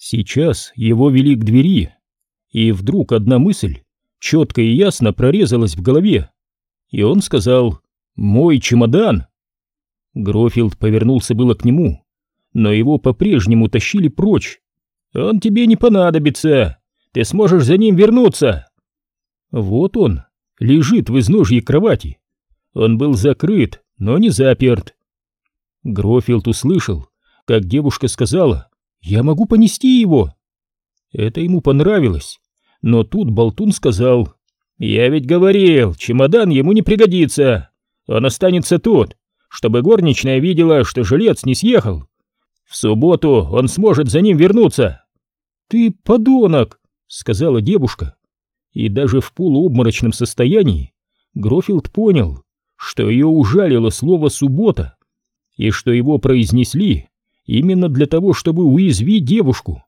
Сейчас его вели к двери, и вдруг одна мысль четко и ясно прорезалась в голове, и он сказал «Мой чемодан!». Грофилд повернулся было к нему, но его по-прежнему тащили прочь. «Он тебе не понадобится, ты сможешь за ним вернуться!» Вот он, лежит в изножье кровати. Он был закрыт, но не заперт. Грофилд услышал, как девушка сказала «Я могу понести его». Это ему понравилось, но тут Болтун сказал «Я ведь говорил, чемодан ему не пригодится, он останется тут, чтобы горничная видела, что жилец не съехал. В субботу он сможет за ним вернуться». «Ты подонок», — сказала девушка. И даже в полуобморочном состоянии Грофилд понял, что ее ужалило слово «суббота», и что его произнесли именно для того, чтобы уязвить девушку.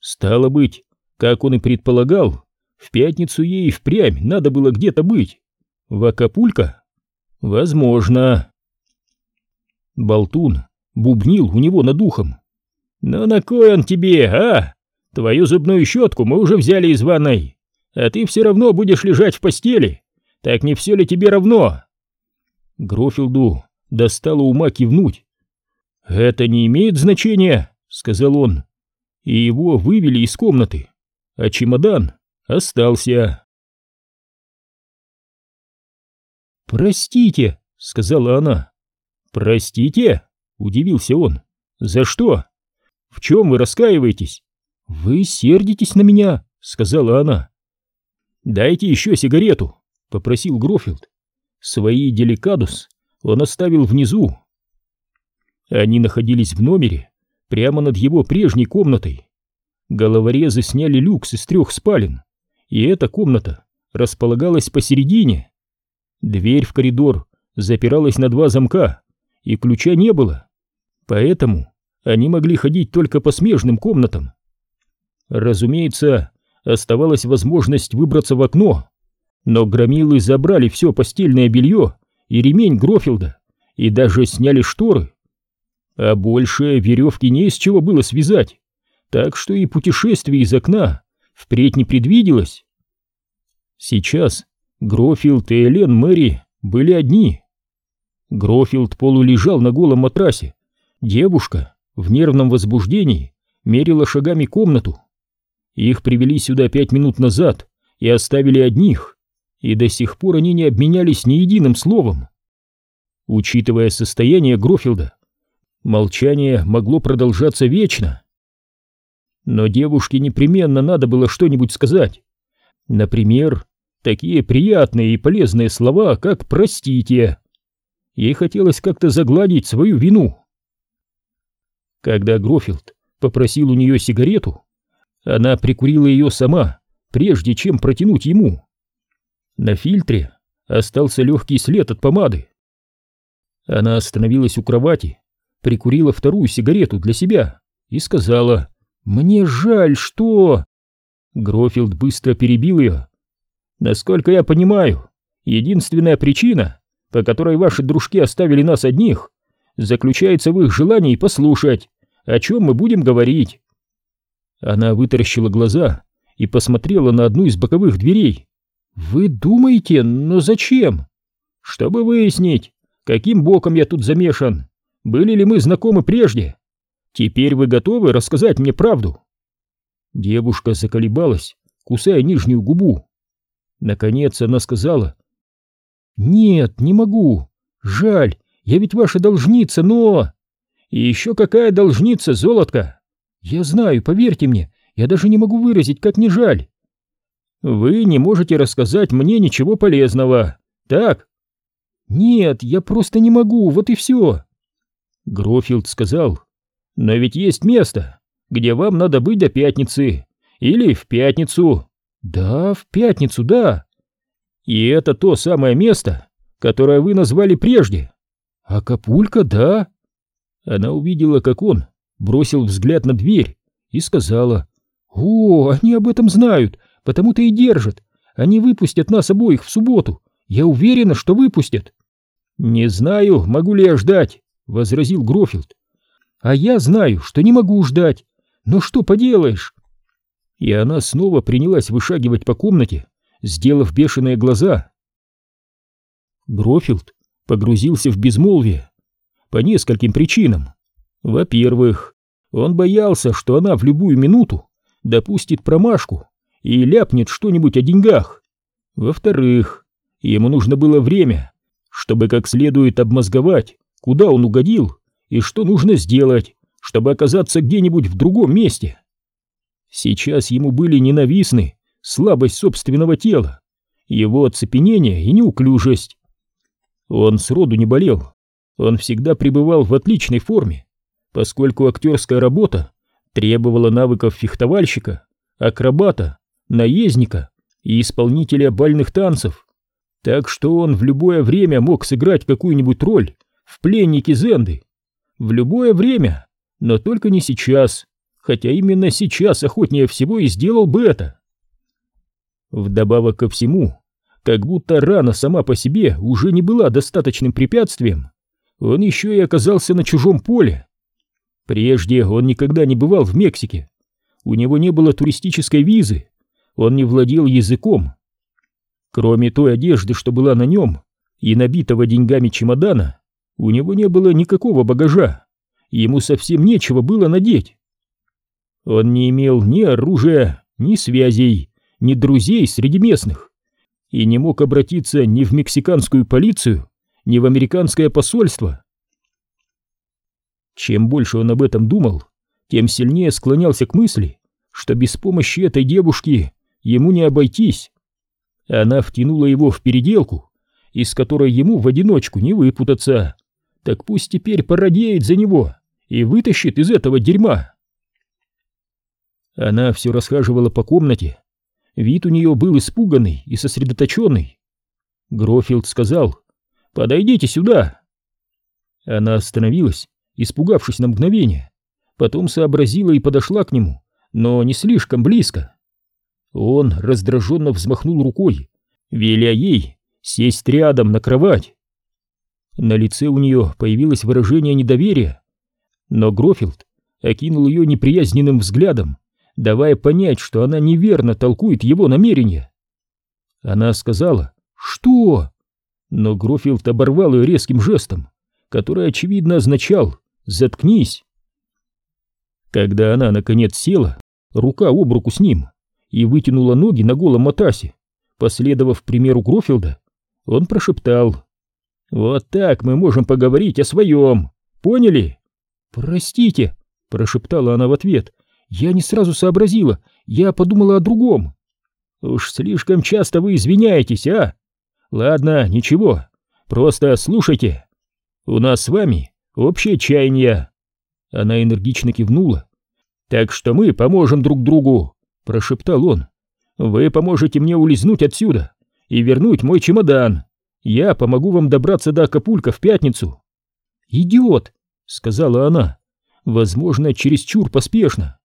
Стало быть, как он и предполагал, в пятницу ей впрямь надо было где-то быть. В Акапулько? Возможно. Болтун бубнил у него над ухом. «Ну на кой он тебе, а? Твою зубную щетку мы уже взяли из ванной, а ты все равно будешь лежать в постели. Так не все ли тебе равно?» Грофилду достало ума кивнуть. «Это не имеет значения», — сказал он, и его вывели из комнаты, а чемодан остался. «Простите», — сказала она. «Простите?» — удивился он. «За что? В чем вы раскаиваетесь?» «Вы сердитесь на меня», — сказала она. «Дайте еще сигарету», — попросил Грофилд. Свои деликадус он оставил внизу. Они находились в номере, прямо над его прежней комнатой. Головорезы сняли люкс из трех спален, и эта комната располагалась посередине. Дверь в коридор запиралась на два замка, и ключа не было, поэтому они могли ходить только по смежным комнатам. Разумеется, оставалась возможность выбраться в окно, но громилы забрали все постельное белье и ремень Грофилда, и даже сняли шторы. А больше веревки не из чего было связать, так что и путешествие из окна впредь не предвиделось. Сейчас Грофилд и Элен Мэри были одни. Грофилд полулежал на голом матрасе. Девушка в нервном возбуждении мерила шагами комнату. Их привели сюда пять минут назад и оставили одних и до сих пор они не обменялись ни единым словом. Учитывая состояние Грофилда, молчание могло продолжаться вечно. Но девушке непременно надо было что-нибудь сказать. Например, такие приятные и полезные слова, как «простите». Ей хотелось как-то загладить свою вину. Когда Грофилд попросил у нее сигарету, она прикурила ее сама, прежде чем протянуть ему. На фильтре остался легкий след от помады. Она остановилась у кровати, прикурила вторую сигарету для себя и сказала «Мне жаль, что...» Грофилд быстро перебил ее. «Насколько я понимаю, единственная причина, по которой ваши дружки оставили нас одних, заключается в их желании послушать, о чем мы будем говорить». Она вытаращила глаза и посмотрела на одну из боковых дверей. «Вы думаете, но зачем?» «Чтобы выяснить, каким боком я тут замешан. Были ли мы знакомы прежде? Теперь вы готовы рассказать мне правду?» Девушка заколебалась, кусая нижнюю губу. Наконец она сказала. «Нет, не могу. Жаль, я ведь ваша должница, но...» «И еще какая должница, золотка?» «Я знаю, поверьте мне, я даже не могу выразить, как не жаль. Вы не можете рассказать мне ничего полезного, так? Нет, я просто не могу, вот и все. Грофилд сказал, но ведь есть место, где вам надо быть до пятницы. Или в пятницу. Да, в пятницу, да. И это то самое место, которое вы назвали прежде. Акапулько, да. Она увидела, как он бросил взгляд на дверь и сказала, «О, они об этом знают, потому-то и держат. Они выпустят нас обоих в субботу. Я уверена, что выпустят. Не знаю, могу ли я ждать, возразил Грофилд. А я знаю, что не могу ждать. но что поделаешь? И она снова принялась вышагивать по комнате, сделав бешеные глаза. Грофилд погрузился в безмолвие по нескольким причинам. Во-первых, он боялся, что она в любую минуту допустит промашку и ляпнет что-нибудь о деньгах. Во-вторых, ему нужно было время, чтобы как следует обмозговать, куда он угодил и что нужно сделать, чтобы оказаться где-нибудь в другом месте. Сейчас ему были ненавистны слабость собственного тела, его оцепенение и неуклюжесть. Он сроду не болел, он всегда пребывал в отличной форме, поскольку актерская работа требовала навыков фехтовальщика, акробата, наездника и исполнителя бальных танцев, так что он в любое время мог сыграть какую-нибудь роль в пленнике Зенды. В любое время, но только не сейчас, хотя именно сейчас охотнее всего и сделал бы это. Вдобавок ко всему, как будто рана сама по себе уже не была достаточным препятствием, он еще и оказался на чужом поле. Прежде он никогда не бывал в Мексике, у него не было туристической визы, он не владел языком. Кроме той одежды, что была на нем, и набитого деньгами чемодана, у него не было никакого багажа, ему совсем нечего было надеть. Он не имел ни оружия, ни связей, ни друзей среди местных и не мог обратиться ни в мексиканскую полицию, ни в американское посольство. Чем больше он об этом думал, тем сильнее склонялся к мысли, что без помощи этой девушки ему не обойтись. Она втянула его в переделку, из которой ему в одиночку не выпутаться. Так пусть теперь породеет за него и вытащит из этого дерьма. Она все расхаживала по комнате, Вид у нее был испуганный и сосредоточенный. Грофилд сказал «Подойдите сюда». Она остановилась, испугавшись на мгновение, потом сообразила и подошла к нему, но не слишком близко. Он раздраженно взмахнул рукой, веля ей сесть рядом на кровать. На лице у нее появилось выражение недоверия, но Грофилд окинул ее неприязненным взглядом давая понять, что она неверно толкует его намерения. Она сказала «Что?», но Грофилд оборвал ее резким жестом, который, очевидно, означал «Заткнись». Когда она, наконец, села, рука об руку с ним, и вытянула ноги на голом матрасе, последовав примеру Грофилда, он прошептал «Вот так мы можем поговорить о своем, поняли?» «Простите», — прошептала она в ответ, я не сразу сообразила, я подумала о другом. Уж слишком часто вы извиняетесь, а? Ладно, ничего, просто слушайте. У нас с вами общее чаяние. Она энергично кивнула. Так что мы поможем друг другу, прошептал он. Вы поможете мне улизнуть отсюда и вернуть мой чемодан. Я помогу вам добраться до Акапулька в пятницу. Идиот, сказала она, возможно, чересчур поспешно.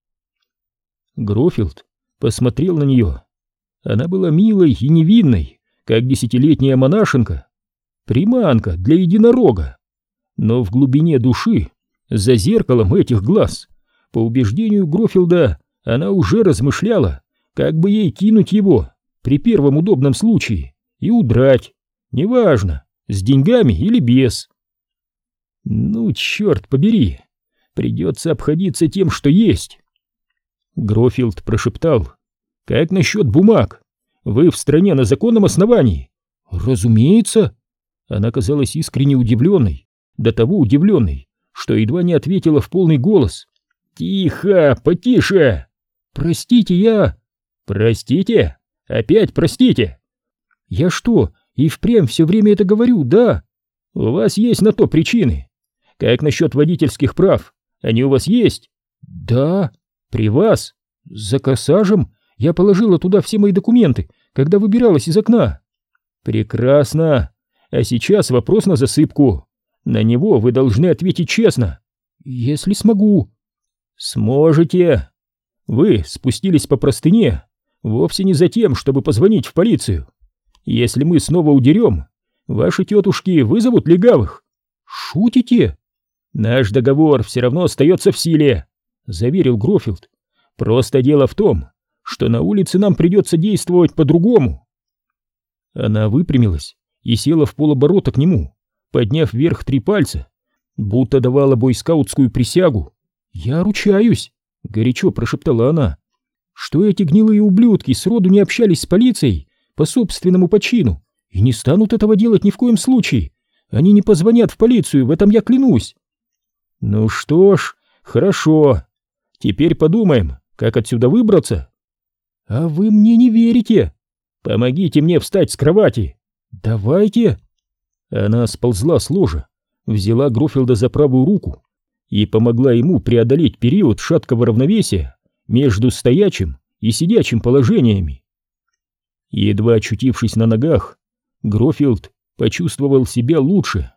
Грофилд посмотрел на нее. Она была милой и невинной, как десятилетняя монашенка, приманка для единорога. Но в глубине души, за зеркалом этих глаз, по убеждению Грофилда, она уже размышляла, как бы ей кинуть его при первом удобном случае и удрать, неважно, с деньгами или без. Ну, черт побери, придется обходиться тем, что есть. Грофилд прошептал. «Как насчет бумаг? Вы в стране на законном основании?» «Разумеется!» Она казалась искренне удивленной, до того удивленной, что едва не ответила в полный голос. «Тихо, потише!» «Простите, я...» «Простите? Опять простите?» «Я что, и впрямь все время это говорю, да?» «У вас есть на то причины. Как насчет водительских прав? Они у вас есть?» «Да», «При вас? За корсажем? Я положила туда все мои документы, когда выбиралась из окна». «Прекрасно. А сейчас вопрос на засыпку. На него вы должны ответить честно». «Если смогу». «Сможете. Вы спустились по простыне вовсе не за тем, чтобы позвонить в полицию. Если мы снова удерем, ваши тетушки вызовут легавых». «Шутите?» «Наш договор все равно остается в силе. заверил Грофилд. «Просто дело в том, что на улице нам придется действовать по-другому». Она выпрямилась и села в полоборота к нему, подняв вверх три пальца, будто давала бойскаутскую присягу. «Я ручаюсь», — горячо прошептала она, — «что эти гнилые ублюдки сроду не общались с полицией по собственному почину и не станут этого делать ни в коем случае. Они не позвонят в полицию, в этом я клянусь». «Ну что ж, хорошо. Теперь подумаем, как отсюда выбраться». «А вы мне не верите?» «Помогите мне встать с кровати!» «Давайте!» Она сползла с ложа, взяла Грофилда за правую руку и помогла ему преодолеть период шаткого равновесия между стоячим и сидячим положениями. Едва очутившись на ногах, Грофилд почувствовал себя лучше.